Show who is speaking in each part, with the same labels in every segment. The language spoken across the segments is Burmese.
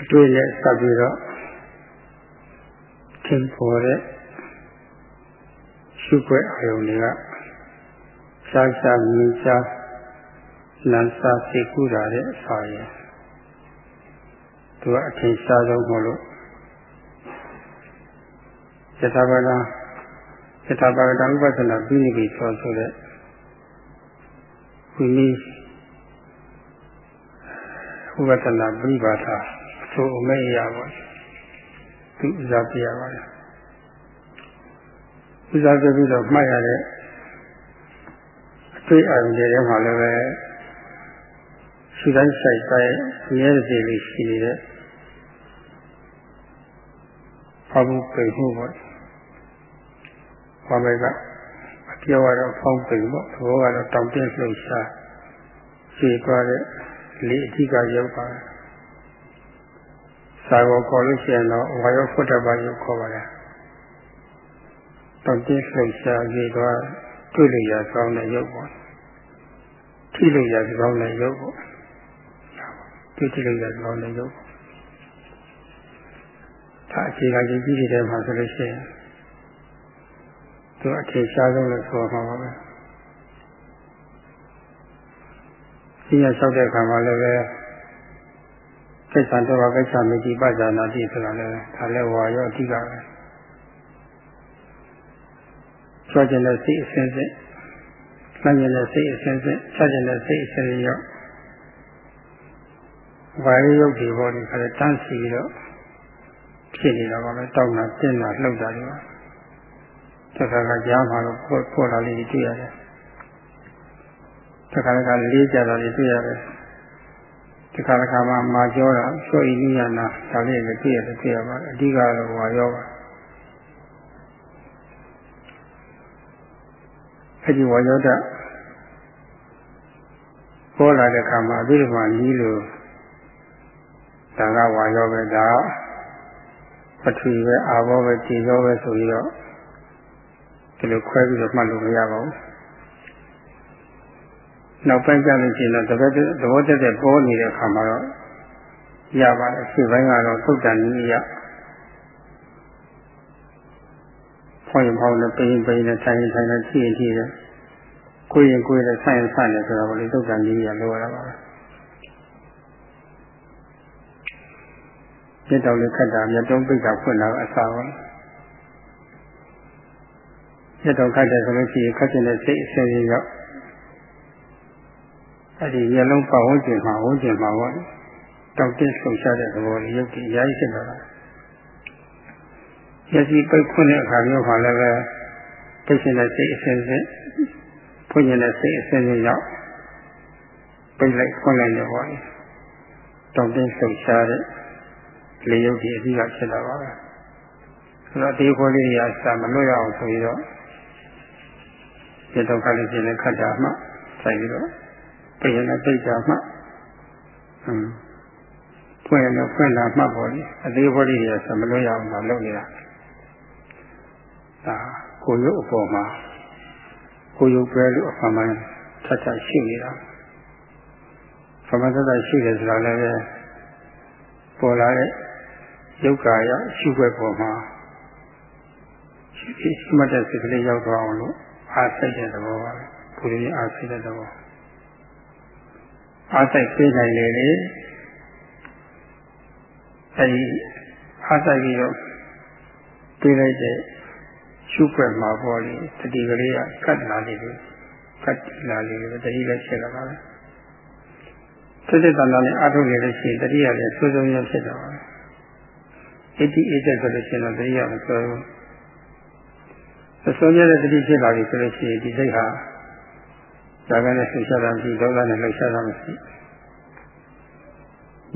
Speaker 1: အတွေ့နဲ့ဆက်ပြီးတော့သင်ပေါ်တဲ့ရှုွက်အယုံတွေကရှားရှားမြင်ရှားလမ်းစာစိတ်ကူးတာတဲ့အစာရယ်သူကအထင်ရှားဆုံးမလို့ယထာဘာဂယထာဘာဂတဥပဒနာပြီးနေပြီဆိုဆိုတဲ့ဝိနည်းဥပဒနာပြိပါဒအ ဆိုအမေရပါသူဥစားပြရပါတယ်ဥစားပြပြီးတော့မှတ်ရတဲ့အတွေ့အကြုံတွေထဲမှာလည်းပဲရှိတိုင်းဆိုင်တိုင်းရဲစီလေးရှိနေတဲ့ဘာဘူးပိန်မှုပေါ့ဘာပဲကအပြောကတော့ဖောင်းပိန်ပေါ့သဘောကတော့တောင်ပြင်းလှုပ်ရှားရှည်သွားတဲ့လေအဓိကရောက်ပါတယ် စာကိုခေါ်လို့ရှိရင်တော့ဝါယောဖုတ္တပါယုခေါ်ပါတယ်တောင်ပြင်းလှုပ်ရှားရှည်သွားတွေ့လို့ရကောင်းတဲ့ရုပ်ပေါ့ထိလို့ရကောင်းတဲ့ရုပ်ပေါ့တွေ့ထိလို့ရကောင်းတဲ့ရုပ်ဒါအခြေခံကြီးကြီးတွေမှာဆိုလို့ရှိရင်သူအထင်ရှားဆုံးလို့ဆိုမှာပါပဲဒီရလျှောက်တဲ့အခါမှာလည်းပဲ ကိစ္စတော့ကိစ္စမကြည့်ပါဇာနာတိဆိုတာလည်းဒါလည်းဝါရောအဓိကပဲကြွကျင်တဲ့စိတ်အစဉ်စဉ်မှန်ကျင်တဲ့စိတ်အစဉ်စဉ်ချကျင်တဲ့စိတ်အစဉ်စဉ်ရောက်ဝါရယုတ်ဒီဘောဒီခါတန်းစီပြီးတော့ဖြစ်နေတာပါပဲတောက်တာတင်းတာလှုပ်တာတွေပါတခါကကြားမှာတော့ပေါ်ပေါ်လာလေးတွေ့ရတယ်တခါကလေးကြတာလေးတွေ့ရတယ် တခါတခါမှမာကြောတာဆိုဤနိယနာဒါလေးလည်းတွေ့ရတယ်တွေ့ရပါတယ်အဓိကတော့ဝါရောပါအဲဒီဝါရောတာပေါ်လာတဲ့အခါမှာအဘိဓမ္မာနီးလို့ဒါကဝါရောပဲဒါပထဝီပဲအာဘောပဲခြေရောပဲဆိုပြီးတော့ဒီလိုခွဲပြီးတော့မှတ်လို့မရပါဘူး နောက်ပိုင်းကျလို့ရှိရင်တော့တပတ်သဘောတက်တဲ့ပေါ်နေတဲ့အခါမှာတော့ရပါတယ်ရှေ့ပိုင်းကတော့သုတ်တန်နည်းရဖွင့်ဖောင်းနဲ့ပိန်ပိန်နဲ့ထိုင်ထိုင်နဲ့ကြည့်ကြည့်တယ်ကိုယ်ရင်ကိုယ်နဲ့ဆိုင်ရင်ဆိုင်တယ်ဆိုတော့လေသုတ်တန်နည်းရလိုရတာပါပဲမြတ်တော်လေးခတ်တာမြတ်တုံးပိတ်တာဖွင့်တာအစားပါမြတ်တော်ခတ်တယ်ဆိုလို့ရှိရင်ခတ်ကျင်တဲ့စိတ်အစဉ်ကြီးရောက် အဲ့ဒီမျက်လုံးပတ်ဝန်းကျင်မှာဝန်းကျင်မှာပေါ့တောက်တင်းဆုံရှားတဲ့သဘောလေးရုပ်ကြီးအများကြီးဖြစ်လာတာမျက်စိပိတ်ဖွင့်တဲ့အခါမျိုးမှာလည်းပဲပိတ်ရှင်တဲ့စိတ်အစဉ်စဉ်ဖွင့်နေတဲ့စိတ်အစဉ်စဉ်ရောက်ပိတ်လိုက်ဖွင့်လိုက်တယ်ပေါ့တောက်တင်းဆုံရှားတဲ့လေယုတ်ကြီးအပြီးကဖြစ်လာပါပဲဆိုတော့ဒီခေါ်လေးရာစာမလွတ်ရအောင်ဆိုပြီးတော့ဒီတော့ခလေးချင်းနဲ့ခတ်တာမှဆိုင်ပြီးတော့ ပြရင်လည်းပြိတာမှဟွန်းဖွင့်ရင်ဖွင့်လာမှပေါ့လေအသေးခေါ်လေးရာစာမလွတ်ရအောင်မလုပ်နေတာဒါကိုရုပ်အပေါ်မှာကိုရုပ်ပဲလို့အမှန်မှန်ထပ်ထပ်ရှိနေတာသမထထရှိတယ်ဆိုတာလည်းပေါ်လာတဲ့ယုတ်ကာယရှုွက်ပေါ်မှာရှိရှိမှတ်တဲ့စိတ်ကလေးရောက်သွားအောင်လို့အားစိတ်တဲ့သဘောပါပဲဘုရားအားစိတ်တဲ့သဘော အားစိတ်ပြေးနိုင်လေလေအဲဒီအားစိတ်ပြီးတော့ပြေးလိုက်တဲ့ရှုွက်မှာပေါ်လေတတိကလေးကကတ်လာနေတယ်ကတ်လာနေတယ်တတိလည်းဖြစ်လာပါပဲစိတ်တဏ္ဍာနဲ့အထုနေလို့ရှိရင်တတိယလည်းစိုးစိုးရဖြစ်တော့ပါအတိအကျဆိုလို့ရှိရင်တော့တတိယမဆိုဘူးအစွမ်းရတဲ့တတိဖြစ်လာပြီဆိုလို့ရှိရင်ဒီစိတ်ဟာ ဇာကနဲ့လှုပ်ရှားတာမရှိဒေါသနဲ့လှုပ်ရှားတာမရှိ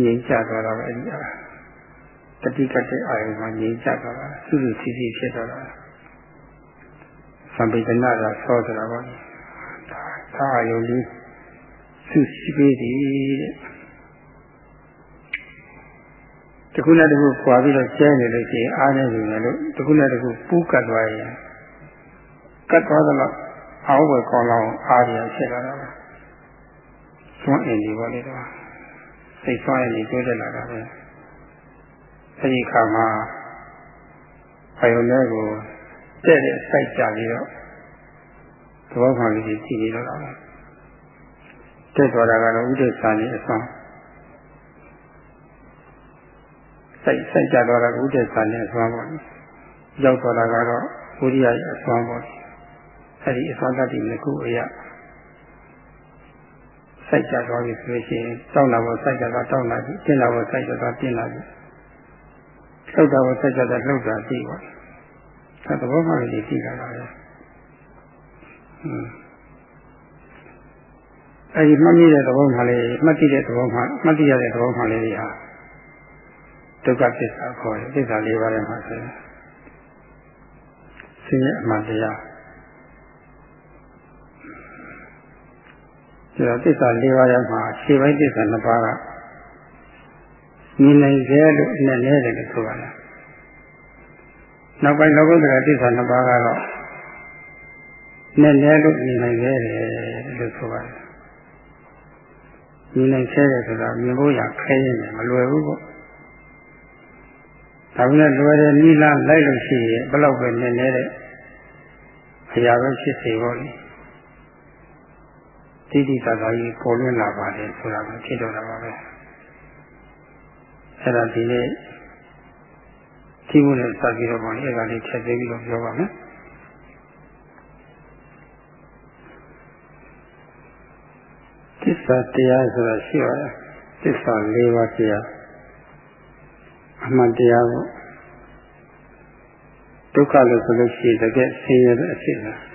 Speaker 1: ငြိမ်းချသွားတာပဲအဲဒီဟာတတိကတဲ့အာယုံမှာငြိမ်းချသွားတာစုစုစီစီဖြစ်သွားတာသံပိဒနာကဆောဆိုတာပါဒါသာအာယုံလေးစုစည်းပြီးတဲ့တခုနဲ့တခုခွာပြီးတော့ကျဲနေလို့ရှိရင်အားနေနေတယ်လို့တခုနဲ့တခုပူးကတ်သွားရင်ကတ်သွားသလား အောင်းဝယ်ကောင်းလောက်အားရဖြစ်လာတာပဲသွန်းအင်းဒီပါလေတော့စိတ်ဆွမ်းရင်ဒီတိုးတက်လာတာပဲအဲဒီခါမှာအယုံနဲ့ကိုတဲ့တဲ့စိုက်ကြပြီးတော့သဘောခံလေးကြီးကြည့်နေတော့တာတက်သွားတာကတော့ဥဒိစ္စာနေအစွမ်းစိုက်စိုက်ကြသွားတာဥဒိစ္စာနေအစွမ်းပေါ့ရောက်သွားတာကတော့ဝိရိယရဲ့အစွမ်းပေါ့ အဲဒီအစွမ်းတတ်တဲ့နှစ်ခုအရာစိုက်ကြသွားပြီဆိုလို့ရှိရင်တောက်လာဖို့စိုက်ကြတာတောက်လာပြီတင်းလာဖို့စိုက်ကြတာတင်းလာပြီလှုပ်တာကိုစိုက်ကြတာလှုပ်တာပြီးပါအဲသဘောမှလည်းကြည့်လာတာပဲအဲဒီမှတ်မိတဲ့သဘောမှလေးမှတ်သိတဲ့သဘောမှမှတ်သိရတဲ့သဘောမှလေးတွေဟာဒုက္ခသစ္စာခေါ်တယ်သစ္စာ၄ပါးထဲမှာဆိုရင်ဆင်းရဲအမှန်တရား ဒီတော့သစ္စာ၄ပါးထဲမှာခြေပိုင်းသစ္စာ၂ပါးကမြင်နိုင်ကြလို့နဲ့နဲတယ်လို့ဆိုပါလားနောက်ပိုင်းလောကုတ္တရာသစ္စာ၂ပါးကတော့နဲ့နဲလို့မြင်နိုင်ကြတယ်လို့ဆိုပါတယ်မြင်နိုင်ခဲ့တယ်ဆိုတာမြင်ဖို့ရခဲရင်မလွယ်ဘူးပေါ့ဒါပေမဲ့လွယ်တယ်နိလလိုက်လို့ရှိရင်ဘယ်လောက်ပဲနဲ့နဲတဲ့အရာပဲဖြစ်စေပေါ့လေ တိတိကျကျကြီးပေါ်လွင်လာပါတယ်ဆိုတာကိုဖြစ်တော့တာပါပဲအဲ့ဒါဒီနေ့ဒီမှုနဲ့စပ်ပြီးတော့ပေါ့လေအဲ့ဒါလေးထည့်သွင်းပြီးတော့ပြောပါမယ်သစ္စာတရားဆိုတာရှိပါတယ်သစ္စာ၄ပါးတရားအမှန်တရားကိုဒုက္ခလို့ဆိုလို့ရှိရင်တကယ်ဆင်းရဲတဲ့အဖြစ်လား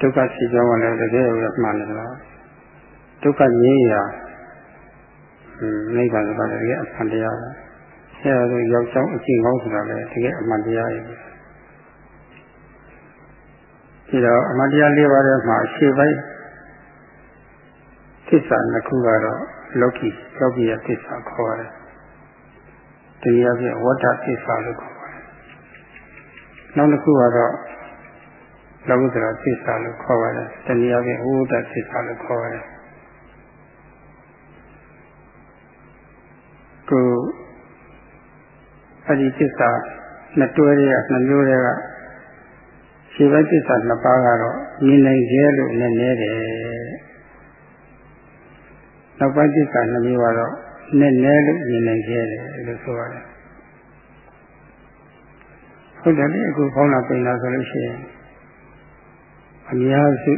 Speaker 1: ဒုက္ခရှိကြောင်းကလည်းတကယ်ကိုမှန်တယ်လားဒုက္ခငြိမ်းရာနိဗ္ဗာန်ဆိုတာတကယ်အမှန်တရားပဲအဲဒါဆိုရောက်ကြောင်းအကျင့်ကောင်းဆိုတာလည်းတကယ်အမှန်တရားရဲ့ဒီတော့အမှန်တရား၄ပါးထဲမှာအရှိပိုင်းသစ္စာနှစ်ခုကတော့လောကီလောကီယသစ္စာခေါ်ရတယ်တရားပြဝဋ္ဌသစ္စာလို့ခေါ်ပါတယ်နောက်တစ်ခုကတော့ လောကုတ္တရာသစ္စာလို့ခေါ်ပါတယ်တနည်းအားဖြင့်ဝိဒ္ဓသစ္စာလို့ခေါ်ပါတယ်ကိုအဲ့ဒီသစ္စာနှစ်တွဲတွေကနှစ်မျိုးတွေကခြေဘက်သစ္စာနှစ်ပါးကတော့မြင်နိုင်ကြလို့နည်းနည်းတယ်နောက်ပိုင်းသစ္စာနှစ်မျိုးကတော့နည်းနည်းလို့မြင်နိုင်ကြတယ်လို့ဆိုရတယ်ဟုတ်တယ်လေအခုခေါင်းလာပြင်လာဆိုလို့ရှိရင် အများစု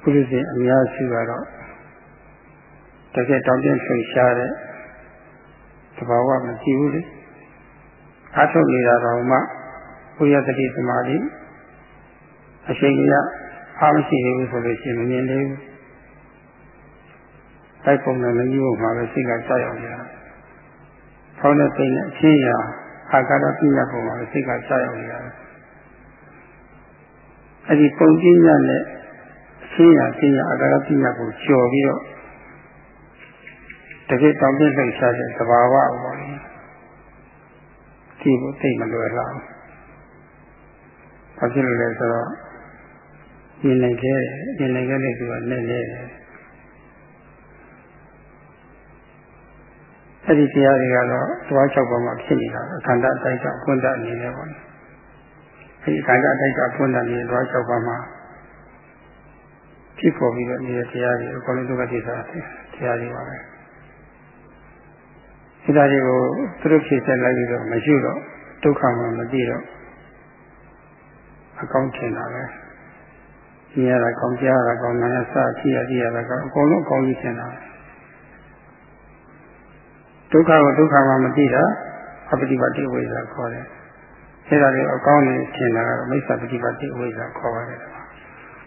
Speaker 1: ပုရိသေအများစုကတော့တကယ်တောင်းတဆွေရှားတဲ့သဘာဝမကြည့်ဘူးလေအထုတ်နေတာတော့မှဘုရားတတိသမာဓိအရှိန်ကြီးအားမရှိသေးဘူးဆိုလို့ရှိရင်မမြင်သေးဘူးတိုက်ပုံနဲ့မကြီးဖို့မှာပဲစိတ်ကကြောက်ရောက်နေတာ။ဖောင်းတဲ့စိတ်နဲ့အချင်းရာအာကာရပြည့်ရပုံမှာပဲစိတ်ကကြောက်ရောက်နေတာ။ အဲဒီပုံပြင်းရနဲ့အချင်းရာချင်းရာအာကာရပြည့်ရကိုကျော်ပြီးတော့တကယ်တောင်းပြလှုပ်ရှားတဲ့သဘာဝပေါ့လေဒီကိုသိမလွယ်လောက်ဘာဖြစ်လို့လဲဆိုတော့မြင်နိုင်ခဲ့မြင်နိုင်ခဲ့တဲ့သူကနဲ့နဲ့အဲ့ဒီတရားတွေကတော့တွား၆ပါးမှာဖြစ်နေတာခန္ဓာအတိုက်ကအခွင့်အရေးအနေနဲ့ပေါ့ အဲ့ဒီခန္ဓာအတိုက်ကအခွင့်အရေးတွား၆ပါးမှာဖြစ်ပေါ်ပြီးတော့နေတဲ့တရားတွေအကုန်လုံးဒုက္ခသစ္စာတရားတွေပါပဲဒီသားတွေကိုသူတို့ဖြည့်ဆက်လိုက်ပြီးတော့မရှိတော့ဒုက္ခမှမသိတော့အကောင်းထင်တာပဲမြင်ရတာကောင်းကြားရတာကောင်းနားရစကြည့်ရကြည့်ရတာကောင်းအကုန်လုံးအကောင်းကြီးထင်တာဒုက္ခကိုဒုက္ခမှမသိတာအပฏิပတ်တိဝိဇ္ဇာခေါ်တယ် အဲဒါတွေအကောင်းနေထင်တာကတော့မိစ္ဆာပฏิပတ်တိဝိဇ္ဇာခေါ်ပါတယ်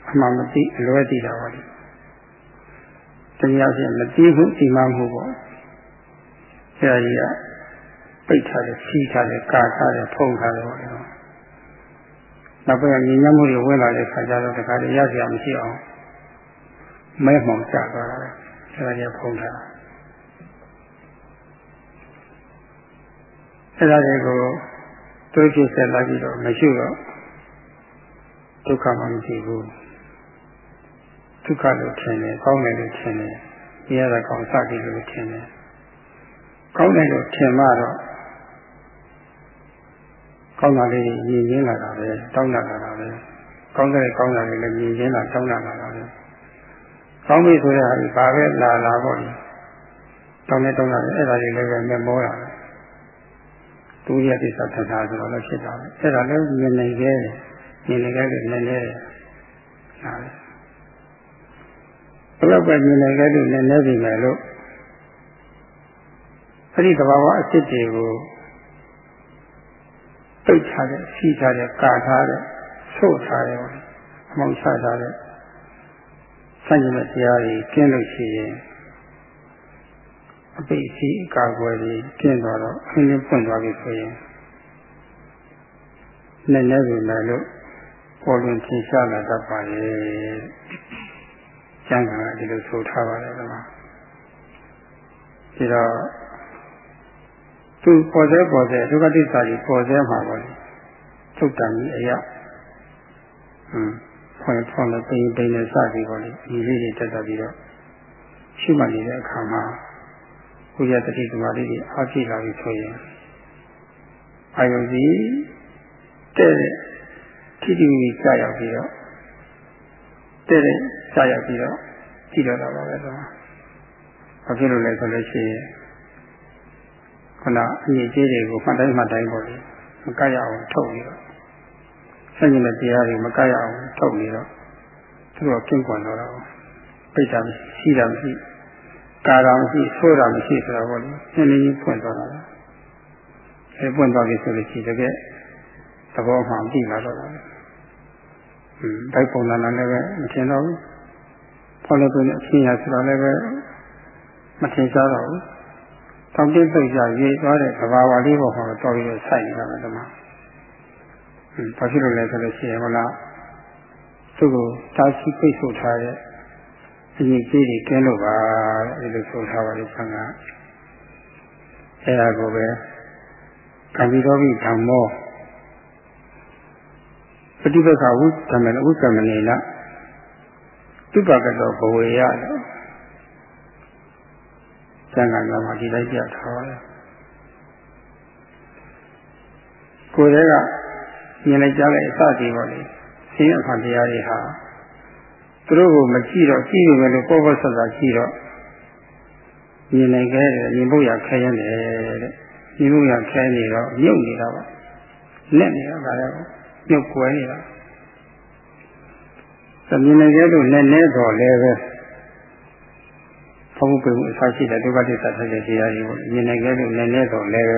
Speaker 1: အမှန်မသိအလွဲသိတာပါလေတရားချင်းမသိဘူးဒီမှမဟုတ်ပေါ့ဆရာကြီးကပိတ်ထားတယ်စီးထားတယ်ကာထားတယ်ဖုံးထားတယ်ပေါ့နော်နောက်ပိုင်းညီညွတ်မှုတွေဝင်လာတဲ့ခါကျတော့တခါတည်းရစရာမရှိအောင်မဲမှောင်ကျသွားတာပဲဆရာကြီးဖုံးထားတာအဲ့ဒါတွေကို တွေးကြည့်ဆက်လာကြည့်တော့မရှိတော့ဒုက္ခမှမရှိဘူးဒုက္ခလို့ထင်တယ်ကောင်းတယ်လို့ထင်တယ်ဒီရတာကောင်းစသည်လို့ထင်တယ်ကောင်းတယ်လို့ထင်မှတော့ကောင်းတာလေးမြင်ရင်းလာတာပဲတောင်းလာတာပဲကောင်းတဲ့ကောင်းတာလေးလည်းမြင်ရင်းလာတောင်းလာတာပဲကောင်းပြီဆိုတဲ့ဟာဒီဘာပဲလာလာပေါ့လေတောင်းနေတောင်းလာတယ်အဲ့ဒါလေးလည်းပဲမျက်မောတာပဲ သူရတိသသထာဆိုတော့လည်းဖြစ်တာပဲအဲ့ဒါလည်းမြင်နိုင်ခဲ့မြင်နိုင်ခဲ့လို့နည်းနည်းဟာဘယ်တော့ပဲမြင်နိုင်ခဲ့လို့နည်းနည်းပြီမယ်လို့အဲ့ဒီသဘာဝအစ်စ်တွေကိုပိတ်ထားတဲ့စီးထားတဲ့ကာထားတဲ့ဆို့ထားတဲ့အမောင်ချထားတဲ့ဆန့်ကျင်တဲ့တရားကြီးကျင်းလို့ရှိရင် အပိတ်စီအကာအကွယ်ကြီးကျင်းသွားတော့အင်းလေးပွင့်သွားပြီဆိုရင်နည်းနည်းပဲမယ်လို့ပေါ်လွင်ထင်ရှားလာတတ်ပါရဲ့ကျမ်းဂန်ကဒီလိုဆိုထားပါတယ်ကွာဒီတော့သူပေါ်စေပေါ်စေဒုက္ခတိစာကြီးပေါ်စေမှာပေါ့လေသုတ်တန်ကြီးအရာဟွန်းဖွင့်ဖွင့်လို့ပိန်ပိန်နဲ့စပြီးပေါ့လေဒီလေးတွေတက်တက်ပြီးတော့ရှိမှနေတဲ့အခါမှာ ကိုရတတိသမားလေးတွေအားပြည့်လာပြီဆိုရင်အာယုကြီးတဲ့ထိတိကြီးကြာရောက်ပြီးတော့တဲ့တဲ့ကြာရောက်ပြီးတော့ကြည့်တော့တာပါပဲတော့ဘာဖြစ်လို့လဲဆိုလို့ရှိရင်ခုနအညီကြီးတွေကိုမှတ်တိုင်းမှတ်တိုင်းပေါ့လေမကရအောင်ထုတ်ပြီးတော့ဆက်ရင်တဲ့တရားတွေမကရအောင်ထုတ်ပြီးတော့သူတို့ကင်းကွန်တော့တာပိတ်တာမရှိတာမရှိ ကာတာမရှိဆိုးတာမရှိဆိုတော့ပေါ့လေနည်းနည်းဖွင့်သွားတာအဲပွင့်သွားပြီဆိုလို့ရှိတကယ်သဘောမှန်ပြီလာတော့တာဟွန်းဘိုက်ပုံလာလာလည်းပဲမထင်တော့ဘူးဖော်လို့ဆိုရင်အချင်းရဆိုတော့လည်းပဲမထင်ရှားတော့ဘူးတောင်းတိပိတ်ကြရေးသွားတဲ့သဘာဝလေးပေါ်မှာတော်ပြီးတော့စိုက်နေတာပဲဒီမှာဟွန်းဘာဖြစ်လို့လဲဆိုလို့ရှိရင်ဟုတ်လားသူ့ကိုတားရှိပိတ်ဆို့ထားတဲ့ အရင်ကြီးတွေကင်းလို့ပါတဲ့ဒီလိုဆိုထားပါလိမ့်ဆံကအဲဒါကိုပဲကံပြီးတော့ပြီးဓမ္မောပฏิပက္ခဝုဓမ္မနဥက္ကမနေနသူပကတော့ဘဝေရလို့သံဃာများမှာဒီလိုက်ပြထားပါတယ်ကိုယ်တည်းကမြင်လိုက်ကြတဲ့အစတည်းပေါ့လေဆင်းရဲခံတရားတွေဟာ သူတို့ကိုမကြည့်တော့ကြည့်နေမယ်လို့ပေါ်ပေါ်ဆက်ဆက်ကြည့်တော့မြင်နိုင်ခဲ့တယ်မြင်ဖို့ရခဲရတယ်တဲ့မြင်ဖို့ရခဲနေတော့မြုပ်နေတာပါလက်နေတာကလည်းမြုပ်ကွယ်နေတာသမင်နိုင်ခဲ့လို့လက်နေတော့လည်းပဲဘုံပေမှုအစရှိတဲ့ဒုက္ခသစ္စာထိုက်တဲ့တရားတွေကိုမြင်နိုင်ခဲ့လို့လက်နေတော့လည်းပဲ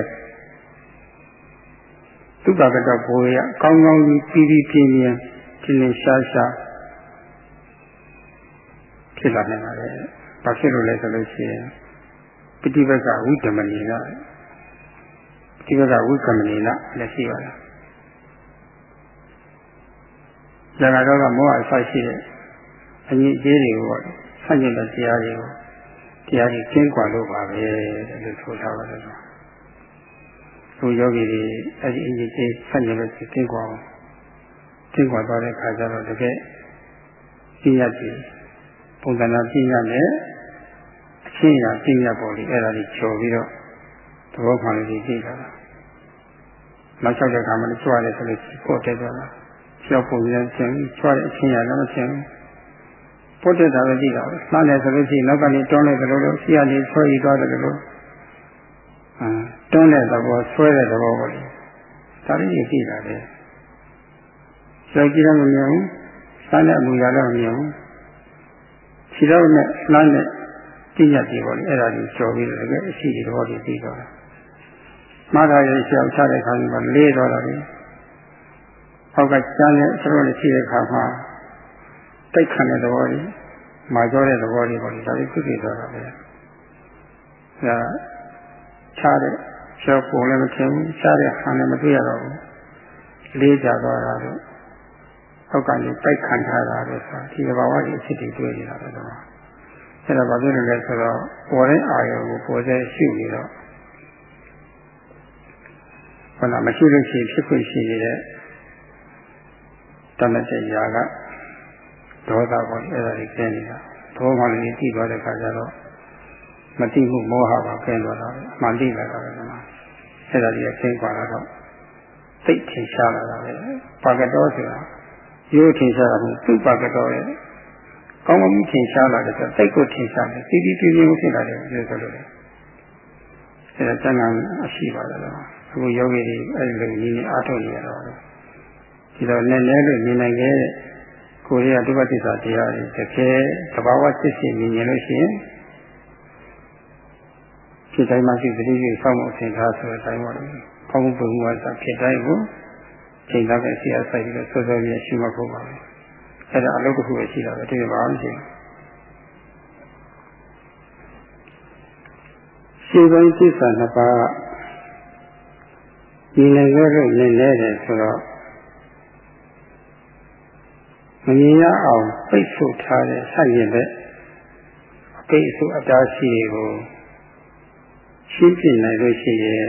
Speaker 1: သူကကတော့ဘိုးရကောင်းကောင်းကြီးပြီးပြီးပြင်းပြင်းရှင်းရှင်းရှားရှား ဖြစ်လာနိုင်ပါတယ်။ဘာဖြစ်လို့လဲဆိုလို့ရှိရင်ပฏิပတ်ကဝိဓမဏီကပฏิပတ်ကဝိကမဏီကလည်းရှိပါလား။ဇာတ်တော်ကမောဟအစရှိတဲ့အညီအကျေးတွေကိုဆန့်ကျင်တဲ့တရားတွေကိုတရားကြီးကျင်းကွာလို့ပါပဲလို့ဆိုထားပါတယ်။သူယောဂီတွေအဲ့ဒီအညီအကျေးဆန့်ကျင်လို့ကျင်းကွာအောင်ကျင်းကွာသွားတဲ့အခါကျတော့တကယ်ကြည့်ရကြည့် ပုံသဏ္ဍာန်ပြညာနဲ့အချင်းရာပြညာပေါ်လေးအဲ့ဒါလေးကျော်ပြီးတော့သဘောခံလေးကြည့်တာနောက်လျှောက်တဲ့အခါမှာကြွရတယ်ဆိုလို့ပို့တက်သွားတာကျောက်ပုံပြန်ချင်းကြွတဲ့အချင်းရာလည်းမချင်းပို့တက်တာပဲကြည့်တာပဲလှမ်းတယ်ဆိုလို့ရှိရင်နောက်ကနေတွန်းလိုက်တယ်လို့ရှိရလေးဆွဲယူသွားတယ်လို့အာတွန်းတဲ့သဘောဆွဲတဲ့သဘောပေါ့လေဒါလေးကြည့်တာလေကျောက်ကြည့်တော့မမြင်ဘူးစားတဲ့အမူအရာလည်းမမြင်ဘူး ခြေတော့နဲ့လှမ်းတဲ့ပြည့်ညတ်တွေပေါ့လေအဲ့ဒါကြီးကျော်ပြီးတော့တကယ်အရှိတွေတော့ပြီးတော့တာမထာရဲ့ရှောက်ချတဲ့ခါကြီးမှာလေးတော့တာလေဟောက်ကကျမ်းနဲ့ဆရာနဲ့ရှိတဲ့ခါမှာတိတ်ခံတဲ့သဘောကြီးမာကြောတဲ့သဘောကြီးပေါ့လေဒါလေးဖြစ်ပြီးတော့တာပဲဒါချတဲ့ရှောက်ပုံလည်းမထင်ဘူးချတဲ့ဟန်လည်းမတွေ့ရတော့ဘူးလေးကြသွားတာတော့ အောက်ကနေတိုက်ခံထားတာလို့ဆိုတာဒီသဘာဝကြီးအဖြစ်တွေတွေ့နေတာပဲတော့အဲ့ဒါဘာဖြစ်လို့လဲဆိုတော့ပေါ်တဲ့အာရုံကိုပေါ်စေရှိနေတော့ဘာလို့မရှိလို့ရှိရင်ဖြစ်ခွင့်ရှိနေတဲ့တမတ်တဲ့ຢာကဒေါသပေါ်အဲ့ဒါကြီးကျင်းနေတာဘောမှလည်းကြည့်သွားတဲ့ခါကျတော့မတိမှုမောဟပါကျင်းသွားတာပဲအမှန်တိလာတာပဲဒီမှာအဲ့ဒါကြီးကျင်းသွားတော့သိထင်ရှားလာတာပဲပါကတော်ဆိုတာ ရိုးထင်ရှားတာမဟုတ်သူ့ပါကတော်ရဲ့ကောင်းကောင်းထင်ရှားလာတယ်ဆိုသိကိုထင်ရှားတယ်စီစီပြင်းပြင်းဖြစ်လာတယ်လို့ဆိုလို့လေအဲ့ဒါကျန်တာအရှိပါတယ်တော့အခုယောဂီတွေအဲ့ဒီလိုနည်းနည်းအားထုတ်နေရတော့ဒီတော့နည်းနည်းလို့နေနိုင်ခဲ့ကိုယ်ရဒုက္ခသစ္စာတရားတွေတကယ်သဘာဝစစ်စစ်မြင်ရင်လို့ရှိရင်ဖြစ်တိုင်းမှရှိသတိကြီးစောင့်မှုအစဉ်ထားဆိုတဲ့အတိုင်းပါလေ။ကောင်းမှုပုံမှုအစဖြစ်တိုင်းကို ချိန်သားပဲဆရာဆိုင်ပြီးတော့စောစောကြီးရှိမှဖို့ပါပဲ။အဲ့ဒါအလုပ်တစ်ခုပဲရှိတာပဲဒီမှာမရှိဘူး။ရှင်းပိုင်းသစ္စာနှစ်ပါးဒီလည်းလို့နည်းနည်းတယ်ဆိုတော့မမြင်ရအောင်ပိတ်ဆို့ထားတဲ့ဆက်ရင်ပဲအပိတ်ဆို့အတားရှိတွေကိုရှင်းပြနိုင်လို့ရှိရင်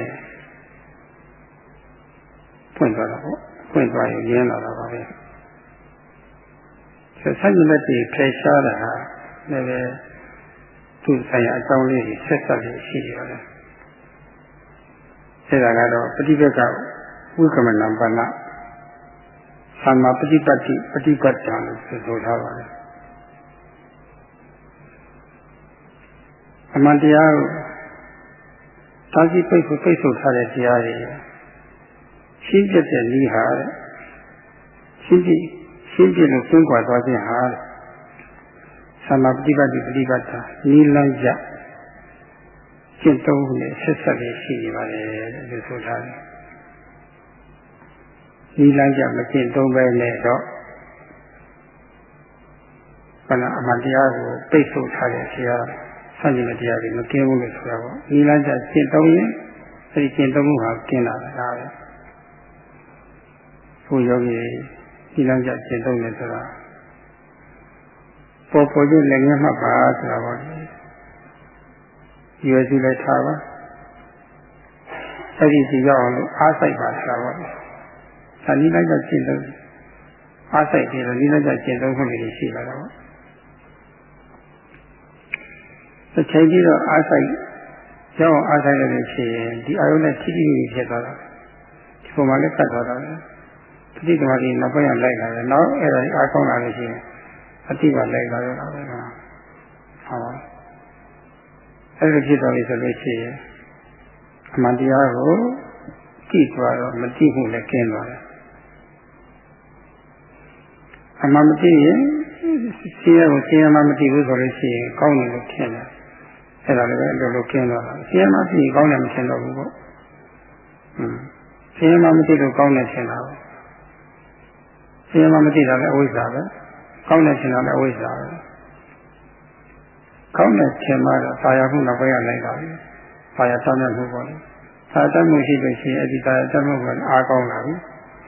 Speaker 1: ဖွင့်သွားတာပေါ့ဖွင့်သွားရင်ရင်းလာတာပါပဲဆက်ဆက်ရင်လည်းဒီဖေရှားတာဟာလည်းသူဆိုင်ရာအကြောင်းလေးတွေဆက်ဆက်လေးရှိရတယ်အဲဒါကတော့ပฏิပတ်ကဝိကမနံပနာသမ္မာပฏิပတ်တိပฏิပတ်တံလို့ဆိုထားပါတယ်အမှန်တရားကိုသာစီပိတ်ဆိုပိတ်ဆိုထားတဲ့တရားတွေ ရှင်းပြတဲ့ဤဟာရှင်းပြရှင်းပြလို့ကျင်းကွာသွားခြင်းဟာသမ္မာပฏิပတ်တိပฏิပတ်တံဤလမ်းကြကျင့်သုံးနဲ့ဆက်ဆက်လေးရှိနေပါတယ်လို့ဆိုထားတယ်ဒီလမ်းကြမကျင့်သုံးပဲနဲ့တော့ခန္ဓာအမှန်တရားကိုပိတ်ဆို့ထားတဲ့ဆရာဆန့်ကျင်တဲ့တရားတွေမကင်းဘူးလို့ဆိုတာပေါ့ဒီလမ်းကြကျင့်သုံးရင်အဲဒီကျင့်သုံးမှုဟာကင်းလာတာပဲ ဘုယောဂီဒီလမ်းကြကျင့်သုံးတယ်ဆိုတာပေါ်ပေါ်ချင်းလည်းငတ်မှတ်ပါဆိုတာပေါ့ရွယ်စုလည်းထားပါအဲ့ဒီစီရောက်အောင်လို့အားစိုက်ပါဆိုတာပေါ့။ဒါနိလိုက်တော့ကျင့်သုံးအားစိုက်ပြီးတော့နိလိုက်တော့ကျင့်သုံးခွင့်တွေရှိလာတော့။တစ်ချိန်ပြီးတော့အားစိုက်ရောက်အောင်အားစိုက်လို့ရှိရင်ဒီအာယုနဲ့ထိထိမိဖြစ်သွားတာ။ဒီပုံမှာလည်းကတ်သွားတာပဲ။ အတိဓမ္မကြီးနောက်ပိုင်းလိုက်လာတယ်နောက်အဲ့ဒါအားကောင်းလာလို့ရှိရင်အတိပါလိုက်လာတယ်ဟုတ်ပါအဲ့လိုဖြစ်တော်ပြီဆိုလို့ရှိရင်အမှန်တရားကိုကြည့်သွားတော့မကြည့်မှုလည်းကင်းသွားတယ်အမှန်မကြည့်ရင်ရှင်းရကိုရှင်းရမှမကြည့်ဘူးဆိုလို့ရှိရင်ကောင်းတယ်လို့ထင်တယ်အဲ့ဒါလည်းပဲအလိုလိုကင်းသွားတာရှင်းရမှကြည့်ကောင်းတယ်မထင်တော့ဘူးပေါ့ဟွန်းရှင်းရမှမကြည့်လို့ကောင်းတယ်ထင်တာပေါ့ ရှင်းရမှမကြည့်တာလည်းအဝိဇ္ဇာပဲကောင်းတယ်ထင်တာလည်းအဝိဇ္ဇာပဲကောင်းတဲ့ခြင်းမှာတော့ပါရမှုနောက်ပိုင်းရလိုက်တာပဲ။ပါရတတ်မှုပေါ့လေ။ပါတတ်မှုရှိလို့ရှိရင်အဲ့ဒီပါရတတ်မှုကအားကောင်းလာပြီ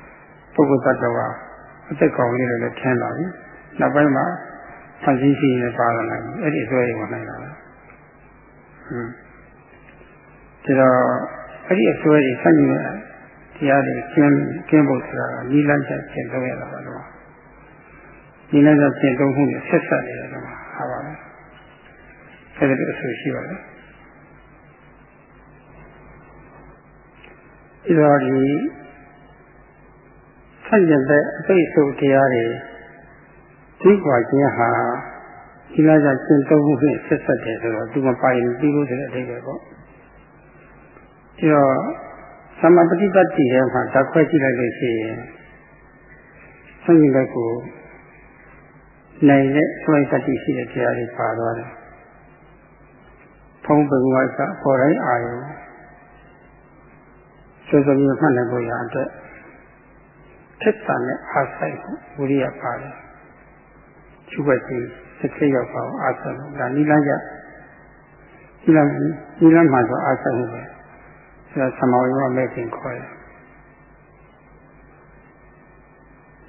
Speaker 1: ။ပုဂ္ဂိုလ်တ attva အသက်ကောင်းလေးတွေလည်းထင်းလာပြီ။နောက်ပိုင်းမှာဆန့်စည်းရှိရင်ပါလာနိုင်ပြီ။အဲ့ဒီအစွဲဝင်နိုင်တာပဲ။ဟွန်း။ဒါတော့အဲ့ဒီအစွဲတွေဆန့်ကျင် တဲ့တရားတွေကျင်းကျင်းဖို့ဆိုတာကနိလန့်ချက်ကျင့်သုံးရတာပါတော့။နိလန့်ချက်ကျင့်သုံးမှုနဲ့ဆက်ဆက်နေတယ်တော့ဟာပါပဲ။အဲ့ဒါအဆူရှိပါတယ်ဒီတော့ဒီဆက်ရတဲ့အပိတ်ဆိုတရားတွေသိကွာခြင်းဟာဒီလားကြကျင့်သုံးမှုဖြင့်ဆက်ဆက်တယ်ဆိုတော့သူမပိုင်ပြီးလို့ဆိုတဲ့အဓိပ္ပာယ်ပေါ့ဒီတော့ သမပฏิပတ်တည်ထဲမှာဓာတ်ခွဲကြည့်လိုက်လို့ရှိရင်ဆက်ရတဲ့ကိုနိုင်တဲ့ဆွဲတတိရှိတဲ့တရားတွေပါသွားတယ်ဖုံးပင်ဝါစပေါ်တိုင်းအာယုစေစပြီးမှတ်နိုင်ဖို့ရအတွက်သစ္စာနဲ့အားဆိုင်ဝိရိယပါတယ်ချုပ်ဝက်စီတစ်ခေတ်ရောက်ပါအောင်အားဆိုင်ဒါနိလန်းကြနိလန်းနိလန်းမှာဆိုအားဆိုင်ပဲအဲ ဒါသမောယောမဲ့ခင်ခေါ်တယ်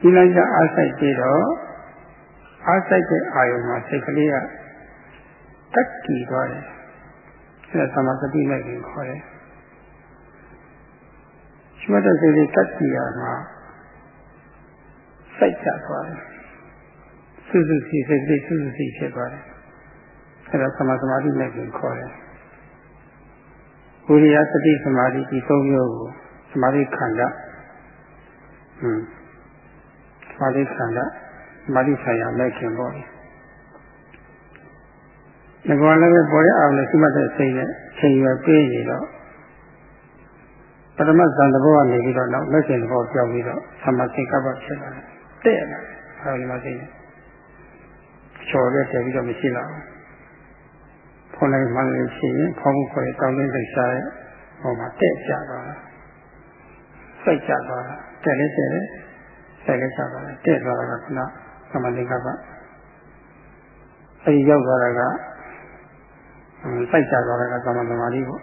Speaker 1: နိလန်းကြအားဆိုင်ပြီးတော့အားဆိုင်တဲ့အာယုမှာစိတ်ကလေးကတက်တည်သွားတယ်အဲဒါသမာသတိနဲ့ခင်ခေါ်တယ်ရှိမတဲ့စိတ်လေးတက်ကြည့်ရမှာစိုက်ချသွားတယ်စုစုစီစိတ်လေးစုစုစီဖြစ်သွားတယ်အဲဒါသမာသမာဓိမဲ့ခင်ခေါ်တယ် ဝိရိယစတိသမာဓိဒီသုံးမျိုးကိုသမာဓိခန္ဓာဟွန်းသမာဓိခန္ဓာသမာဓိဆိုင်ရာမဲ့ခင်ပေါ့လေငကောလည်းပဲပေါ်ရအောင်လည်းရှိမှတ်တဲ့စိတ်နဲ့ချိန်ရွယ်ပေးနေတော့ပထမဇန်တဘောကနေပြီးတော့နောက်လက်ရှင်တဘောပြောင်းပြီးတော့သမစိတ်ကပ္ပဖြစ်လာတယ်တဲ့လာအဲဒီမှာသိနေချော်ရက်တယ်ပြီးတော့မရှိတော့ ဖုန်းလိုက်မှလည်းရှိရင်ဖောင်းမှုခေါ်တောင်းတင်းစိတ်စားရဲ့ဟောမှာတဲ့ကြတော့စိတ်ကြတော့တဲ့လေးတဲ့စိတ်လေးကြတော့တဲ့သွားတာကခုနသမစိတ်ကပ္ပအဲဒီရောက်သွားတာကစိုက်ကြသွားတာကသမသမာဓိပေါ့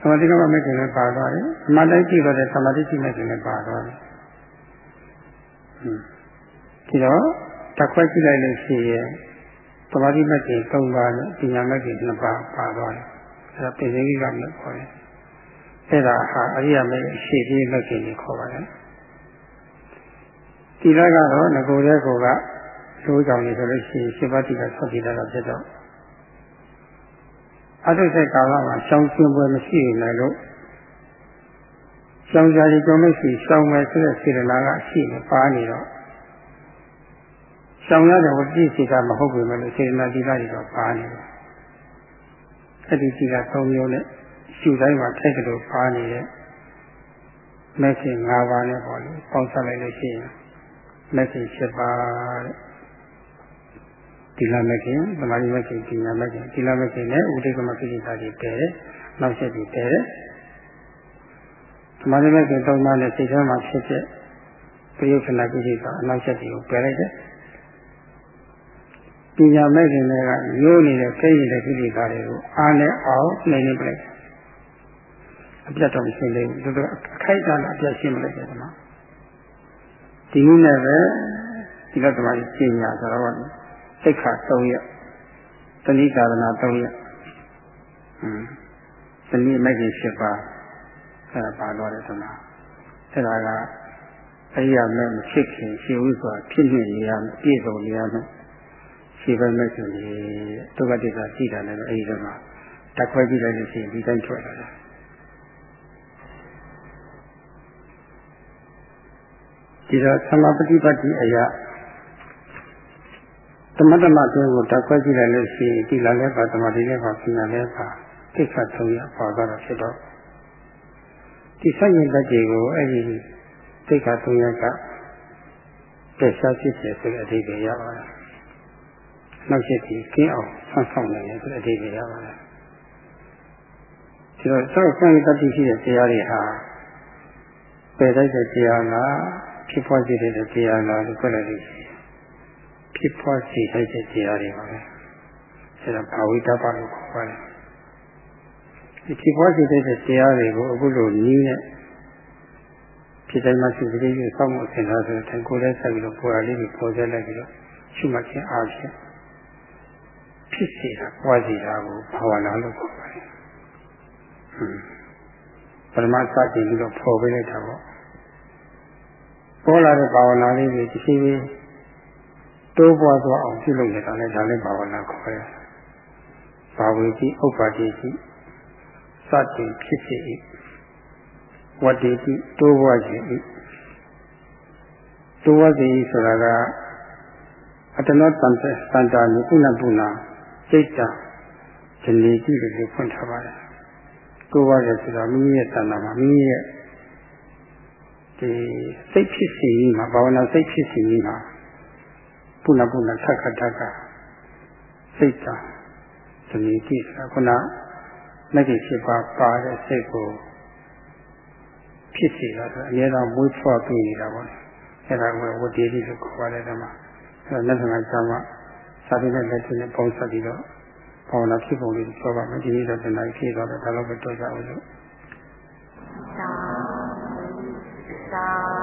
Speaker 1: သမာဓိကမဲ့ခင်လည်းပါသွားတယ်အမှန်တိုင်းကြည့်တော့တဲ့သမာဓိရှိမဲ့ခင်လည်းပါသွားတယ်ဒီတော့တစ်ခွက်ကြည့်လိုက်လို့ရှိရင် သမာဓိမဲ့ခင်၃ပါးနဲ့ပညာမဲ့ခင်၂ပါးပါသွားတယ်အဲဒါပြင်စည်းကမဲ့ခေါ်တယ်အဲဒါဟာအရိယာမဲ့ရှေ့ပြေးမဲ့ခင်ကိုခေါ်ပါတယ်ဒီလကတော့ငကိုတဲ့ကောကသိုးကြောင့်နေဆိုလို့ရှိရင်ရှင်ပါတိကဆက်တည်တာဖြစ်တော့အထုတဲ့ကာလမှာရှောင်းရှင်းပွဲမရှိနေလို့ရှောင်းကြရီကြောင့်မရှိရှောင်းမယ်ဆိုတဲ့စေတနာကအရှိနေပါနေတော့ ရှောင်းရတဲ့ဝတိစိကမဟုတ်ဘူးမလို့စေတနာဒီကကြီးတော့ပါနေတယ်အဲ့ဒီကြီးက၃မျိုးနဲ့ရှုတိုင်းမှာထိုက်ကလေးပါနေတဲ့မက်ဆေ့၅ပါးနဲ့ပေါ့လေပေါင်းစပ်လိုက်လို့ရှိရင်မက်ဆေ့၈ပါးတဲ့သီလမဲ့ခင်သမာဓိမဲ့ခင်ပညာမဲ့ခင်သီလမဲ့ခင်နဲ့ဥဒိကမကိစ္စတွေတည်တယ်နောက်ဆက်ပြီးတည်တယ်သမာဓိမဲ့ခင်သုံးပါးနဲ့စိတ်ထဲမှာဖြစ်တဲ့ပြယုခဏကိစ္စအနောက်ဆက်တွေကိုပယ်လိုက်တယ် ပညာမဲ့ခင်တွေကရိုးနေတဲ့ကိစ္စတဲ့ကိလေသာတွေကိုအားနဲ့အောင်နှိမ်နေပလိုက်အပြတ်တော့မရှင်းသေးဘူးသူကအခိုက်အတန့်အပြတ်ရှင်းမလိုက်တယ်ဒီမှာဒီနည်းနဲ့ပဲဒီလိုသမားကြီးရှင်းရဆိုတော့စိတ်ခါ3ရက်သတိသာသနာ3ရက်ဟွန်းသတိမဂ္ဂင်7ပါးအဲဒါပါတော့တယ်ဆိုတော့အဲဒါကအရိယာမဲ့မဖြစ်ခင်ရှင်းဥစွာဖြစ်နေနေရပြည့်စုံနေရမယ် ရှင်းပဲမဲ့ဆိုရင်ဒုက္ခတိကကြည့်တာလည်းအဲဒီတော့မှတက်ခွဲကြည့်လိုက်လို့ရှိရင်ဒီတိုင်းထွက်လာတယ်ဒီတော့သမပฏิပတ်တိအရာသမတမအတွင်းကိုတက်ခွဲကြည့်လိုက်လို့ရှိရင်ဒီလာလည်းပါသမာဓိလည်းပါပညာလည်းပါသိက္ခာသုံးရပါတော့ဖြစ်တော့ဒီဆိုင်ရင်တက်တွေကိုအဲ့ဒီသိက္ခာသုံးရကတက်ရှားဖြစ်စေဆိုတဲ့အဓိပ္ပာယ်ရပါတယ်။ နောက်ချက်ဒီကင်းအောင်ဆန်းဆောင်နိုင်တယ်ဆိုတဲ့အဓိပ္ပာယ်ရပါတယ်။ဒီတော့သောက်ဆိုင်တတိရှိတဲ့တရားတွေဟာပယ်လိုက်တဲ့တရားလားဖြစ်ပေါ်စေတဲ့တရားလားလို့ပြောလိုက်လို့ရှိရင်ဖြစ်ပေါ်စေတဲ့တရားတွေပါပဲ။အဲဒါဘာဝိတ္တပါလို့ခေါ်ပါတယ်။ဒီဖြစ်ပေါ်စေတဲ့တရားတွေကိုအခုလိုနည်းနဲ့ဖြစ်တိုင်းမှရှိတဲ့ကြီးကိုစောင့်မှုအစဉ်လာဆိုတဲ့ကိုယ်လည်းဆက်ပြီးတော့ပေါ်ရလေးကိုပေါ်စေလိုက်ပြီးတော့ရှုမှတ်ခြင်းအားဖြင့် ဖြစ်စေတာပွားစေတာကိုဘာဝနာလို့ခေါ်ပါတယ်။ပရမစတင်ပြီးတော့ပေါ်ပေးလိုက်တာပေါ့ပေါ်လာတဲ့ဘာဝနာလေးတွေတစ်ချိန်ချင်းတိုးပွားသွားအောင်ပြုလုပ်နေတာလည်းဒါလည်းဘာဝနာခေါ်တယ်ဘာဝေတိဥပ္ပါတိတိစတင်ဖြစ်စေ၏ဝတ္တိတိတိုးပွားခြင်း၏တိုးပွားခြင်း၏ဆိုတာကအတ္တနောတန်တန်တာနိကုဏပုနာ စိတ်တာဇနေတိလို့ဖွင့်ထားပါတယ်ကိုယ်ပါရဆိုတော့မိမိရဲ့တဏ္ဍာမှာမိမိရဲ့ဒီစိတ်ဖြစ်စီမှာဘာဝနာစိတ်ဖြစ်စီမှာပုဏ္ဏပုဏ္ဏသက္ကတကစိတ်တာဇနီတိဆိုတာခုနမဂ္ဂင်ဖြစ်ပါပါတဲ့စိတ်ကိုဖြစ်စီတာဆိုအများအားမွေးဖွားပြီးနေတာပေါ့အဲ့ဒါကဝတ္တိတိလို့ခေါ်ပါတယ်ဓမ္မအဲ့ဒါလက်ဆံကဆမ်းမ စာရင်းနဲ့လက်ချင်းနဲ့ပေါင်းစပ်ပြီးတော့ဘာဝနာဖြစ်ပုံလေးပြောပါမယ်ဒီနေ့တော့တဏှာဖြစ်တော့ဒါတော့ပဲတော့ကြအောင်လို့သာသာ